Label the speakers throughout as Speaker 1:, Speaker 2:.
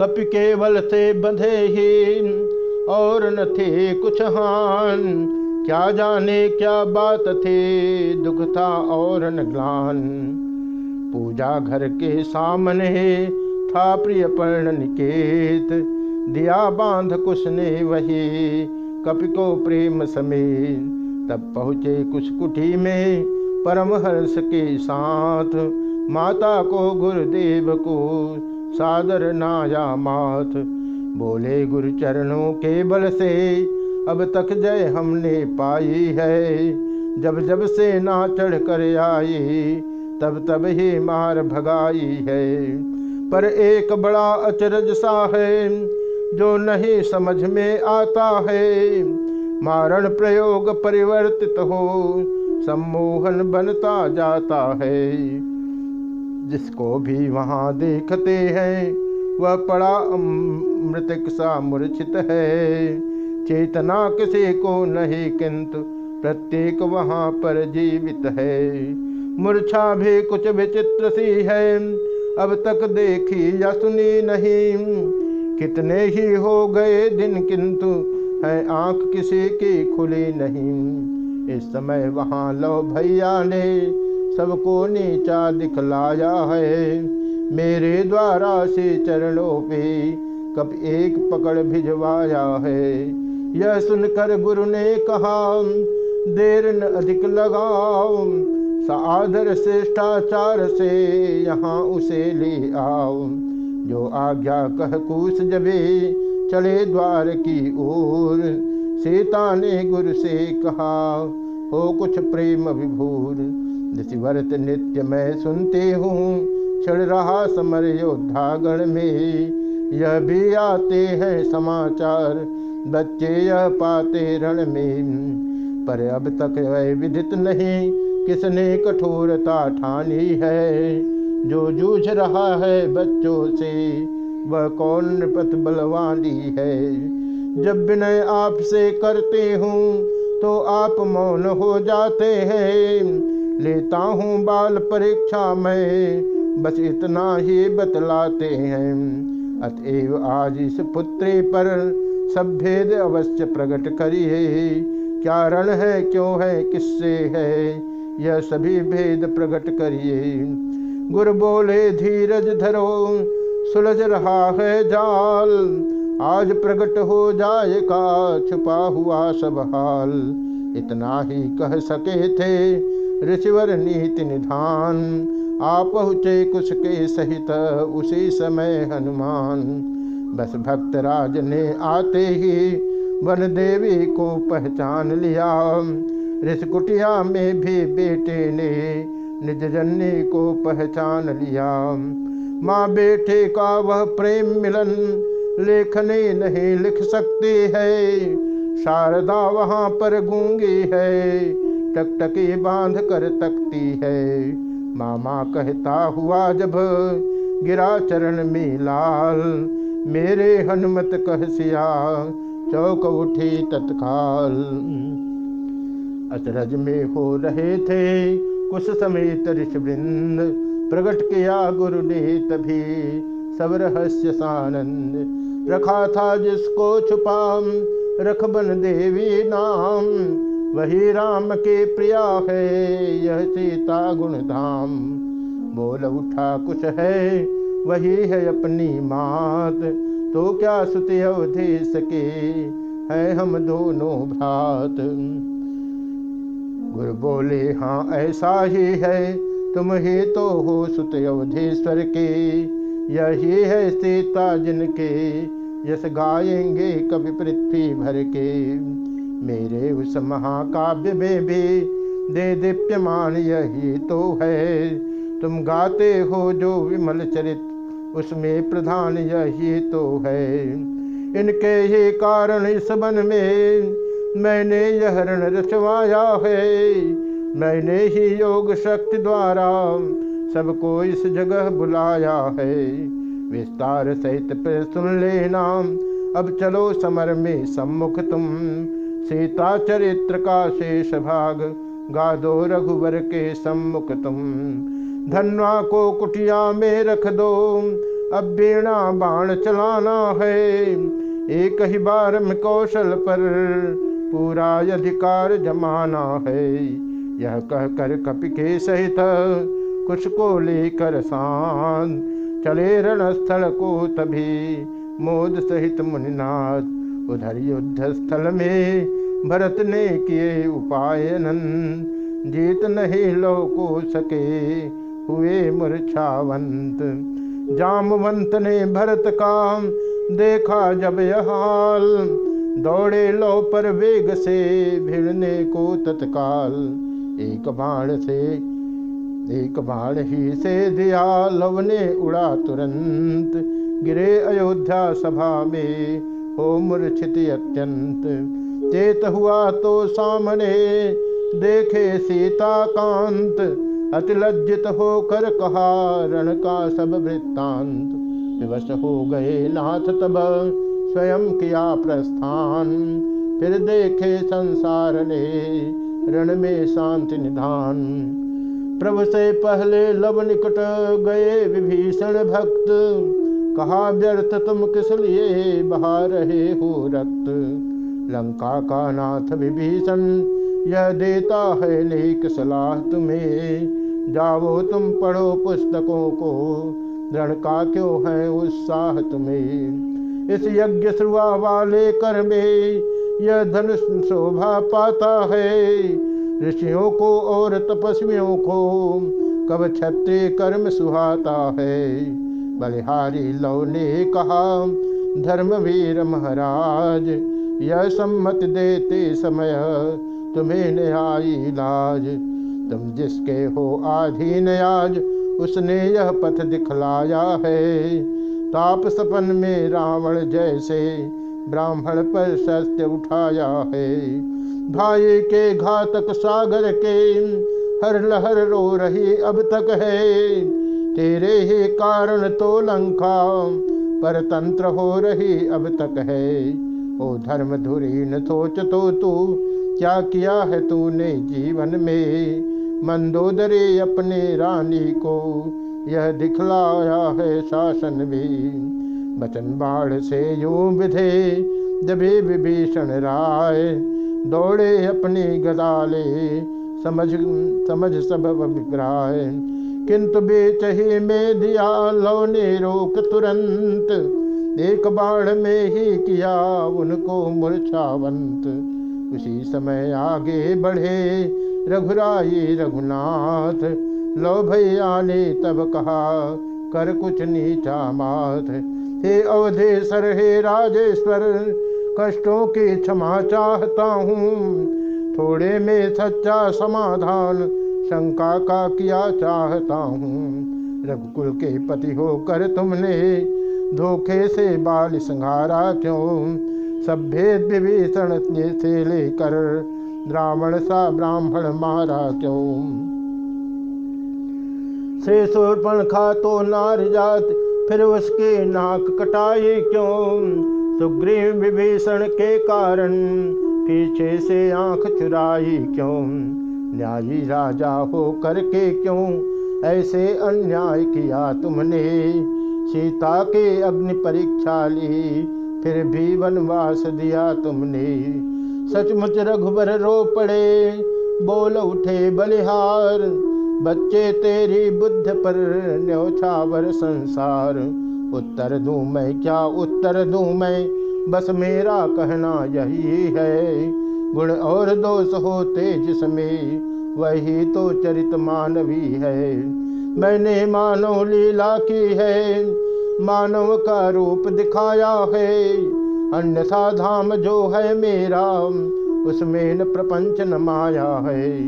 Speaker 1: कपि केवल से बंधे ही और न थे कुछ हान। क्या जाने क्या बात थे, दुख था और न ग्लान। पूजा घर के सामने था प्रिय पर्ण निकेत। दिया बाँध कुछ ने वही कपि को प्रेम समेत। तब पहुँचे कुछ कुटी में परम हर्ष के साथ। माता को गुरुदेव को सादर नाया माथ। बोले गुरु चरणों के बल से अब तक जय हमने पाई है। जब जब से ना चढ़ कर आई, तब तब ही मार भगाई है। पर एक बड़ा अचरज सा है, जो नहीं समझ में आता है। मारण प्रयोग परिवर्तित हो, सम्मोहन बनता जाता है। जिसको भी वहाँ देखते हैं, वह पड़ा मृतक सा मूर्छित है। चेतना किसी को नहीं, किंतु प्रत्येक वहाँ पर जीवित है। मूर्छा भी कुछ विचित्र सी है, अब तक देखी या सुनी नहीं। कितने ही हो गए दिन, किंतु है आँख किसी की खुली नहीं। इस समय वहाँ लो भैया ने सबको नीचा दिखलाया है। मेरे द्वारा से चरणों पे कब एक पकड़ भिजवाया है। यह सुनकर गुरु ने कहा, देर न अधिक लगाओ सादर श्रेष्ठाचार से यहाँ उसे ले आओ। जो आज्ञा कह कूस जबे चले द्वार की ओर सीता ने गुरु से कहा, हो कुछ प्रेम विभूर दिशिवर्त नित्य मैं सुनते हूँ। चढ़ रहा समर योद्धागण में। यह भी आते हैं समाचार, बच्चे यह पाते रण में। पर अब तक वह विदित नहीं, किसने कठोरता ठानी है? जो जूझ रहा है बच्चों से, वह कौन पथ बलवानी है? जब विनय आपसे करते हूँ तो आप मौन हो जाते हैं। लेता हूँ बाल परीक्षा में। बस इतना ही बतलाते हैं। अतएव आज इस पुत्री पर सब भेद अवश्य प्रकट करिए। क्या रण है, क्यों है, किससे है, यह सभी भेद प्रकट करिए। गुरु बोले, धीरज धरो, सुलझ रहा है जाल। आज प्रकट हो जाएगा छुपा हुआ सब हाल। इतना ही कह सके थे ऋषिवर नीति निधान। आ पहुँचे कुछ के सहित, उसी समय हनुमान। बस भक्त राज ने आते ही वन देवी को पहचान लिया। ऋषकुटिया में भी बेटे ने निज जन्नी को पहचान लिया। माँ बेटे का वह प्रेम मिलन, लेखने नहीं लिख सकती है। शारदा वहाँ पर गूँगी है। टकटकी बाँध कर तकती है। मामा कहता हुआ जब गिरा चरण में लाल, मेरे हनुमत कहसिया चौक उठी तत्काल। अचरज में हो रहे थे कुछ समेत ऋषवृंद प्रकट किया गुरु ने तभी सब रहस्य सानंद। रखा था जिसको छुपा रखबन देवी नाम वही राम के प्रिया है, यह सीता गुण धाम बोल उठा, कुछ है? वही है अपनी मात। तो क्या सुते अवधि सके? है हम दोनों भात गुरु बोले हाँ ऐसा ही है। तुम ही तो हो सुत अवधेश्वर के। यही है सीता जिनके। यस गाएँगे कभी पृथ्वी भर के। मेरे उस महाकाव्य में भी दे दीप्यमान यही तो है। तुम गाते हो जो विमल चरित, उसमें प्रधान यही तो है। इनके ही कारण इस वन में, मैंने यह रण रचवाया है। मैंने ही योग शक्ति द्वारा सबको इस जगह बुलाया है। विस्तार सहित पे सुन लेना। अब चलो समर में सम्मुख तुम। सीता चरित्र का शेष भाग गा दो रघुवर के सम्मुख तुम। धनवा को कुटिया में रख दो, अब बीणा बाण चलाना है। एक ही बार में कौशल पर पूरा अधिकार जमाना है। यह कहकर कपि के सहित कुछ को लेकर शांत चले रणस्थल को तभी मोद सहित मुनिनाथ उधर युद्ध स्थल में भरत ने किए उपाय जीत नहीं लो को सके हुए मूर्छावंत। जामवंत ने भरत का देखा जब यह हाल दौड़े लो पर वेग से भिड़ने को तत्काल। एक बाण से, एक बाण ही से दिया लव ने उड़ा तुरंत। गिरे अयोध्या सभा में हो मूर्छित अत्यंत। चेत हुआ तो सामने देखे सीता कांत अति लज्जित होकर कहा, रण का सब वृत्तांत, विवश हो गए नाथ तब, स्वयं किया प्रस्थान। फिर देखे संसार ने रण में शांति निधान। प्रभु से पहले लव निकट गए विभीषण भक्त, कहा, व्यर्थ तुम किस लिए बहा रहे हो रक्त? लंका का नाथ विभीषण, यह देता है लेख सलाह तुम्हें। जाओ तुम पढ़ो पुस्तकों को, दृढ़ का क्यों है उत्साह तुम्हें? इस यज्ञ श्रुआ वाले कर में यह धनुष शोभा पाता है। ऋषियों को और तपस्वियों को कब छत्रे कर्म सुहाता है? बलिहारी लव ने कहा, धर्मवीर महाराज यह सम्मत देते समय तुम्हें न्यायी लाज। तुम जिसके हो आधीन आज उसने यह पथ दिखलाया है। ताप सपन में रावण जैसे ब्राह्मण पर सत्य उठाया है। भाई के घातक सागर के हर लहर रो रही अब तक है। तेरे ही कारण तो लंका पर तंत्र हो रही अब तक है। ओ धर्म धुरी न सोच तो तू क्या किया है तूने जीवन में? मंदोदरे अपने रानी को यह दिखलाया है शासन भी। बचन बाढ़ से यूँ विधे जबे विभीषण राय। दौड़े अपनी गदाले समझ समझ सब अभिप्राय। किंतु बेचही में दिया लो ने रोक तुरंत। एक बाढ़ में ही किया उनको मूर्छावंत। उसी समय आगे बढ़े रघुराई रघुनाथ। लो भैया ने तब कहा, कर कुछ नीचा माथ हे अवधेश्वर हे राजेश्वर, कष्टों की क्षमा चाहता हूँ। थोड़े में सच्चा समाधान शंका का किया चाहता हूँ। रघुकुल के पति होकर तुमने धोखे से बाल संहारा क्यों? सभ्य विभीषण से लेकर रावण सा ब्राह्मण मारा क्यों? से सुरपण खा तो नार जात, फिर उसके नाक कटाई क्यों? सुग्रीव विभीषण के कारण पीछे से आँख चुराई क्यों? न्यायी राजा हो करके क्यों ऐसे अन्याय किया तुमने? सीता के अग्नि परीक्षा ली, फिर भी वनवास दिया तुमने। सचमुच रघुबर रो पड़े, बोल उठे बलिहार, बच्चे तेरी बुद्ध पर न्योछावर संसार। उत्तर दूँ मैं, क्या उत्तर दूँ मैं? बस मेरा कहना यही है, गुण और दोष होते जिसमें, वही तो चरित मानवी है। मैंने मानव लीला की है, मानव का रूप दिखाया है। अन्यथा धाम जो है मेरा, उसमें न प्रपंच न माया है।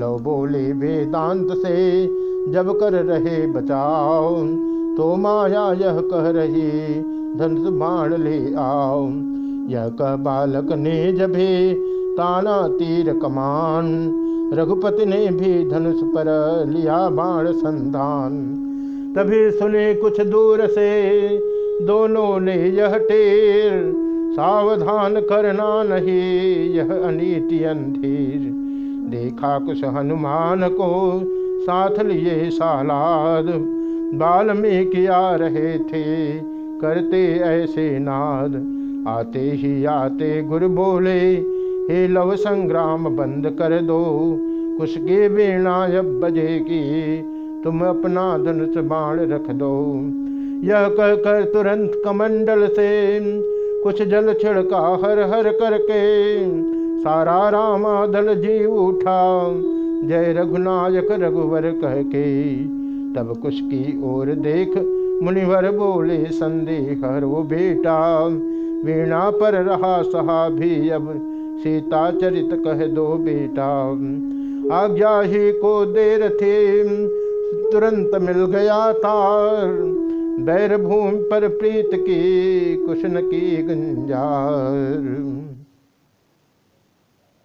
Speaker 1: लो बोले वेदांत से, जब कर रहे बचाओ तो माया यह कह रही, धनुष बाण ले आओ। यह कह बालक ने जबे ताना तीर कमान रघुपति ने भी धनुष पर लिया बाण संधान। तभी सुने कुछ दूर से दोनों ने यह टेर, सावधान करना नहीं, यह अनीति अंधीर। देखा कुछ हनुमान को साथ लिए सालाद, बाल में किया रहे थे, करते ऐसे नाद। आते ही आते गुरु बोले हे लव संग्राम, बंद कर दो। कुछ के वीणा अब बजेगी तुम अपना धनुष बाण रख दो। यह कहकर तुरंत कमंडल से कुछ जल छिड़का, हर हर करके सारा रामा दल जी उठा। जय रघुनायक रघुवर कह के तब कुछ की ओर देख, मुनिवर बोले, संदेह हर वो बेटा। वीणा पर रहा सहा भी अब सीता चरित कह दो बेटा आज्ञा ही को देर थे, तुरंत मिल गया था बैर भूमि पर प्रीत की कुशन की गंजार।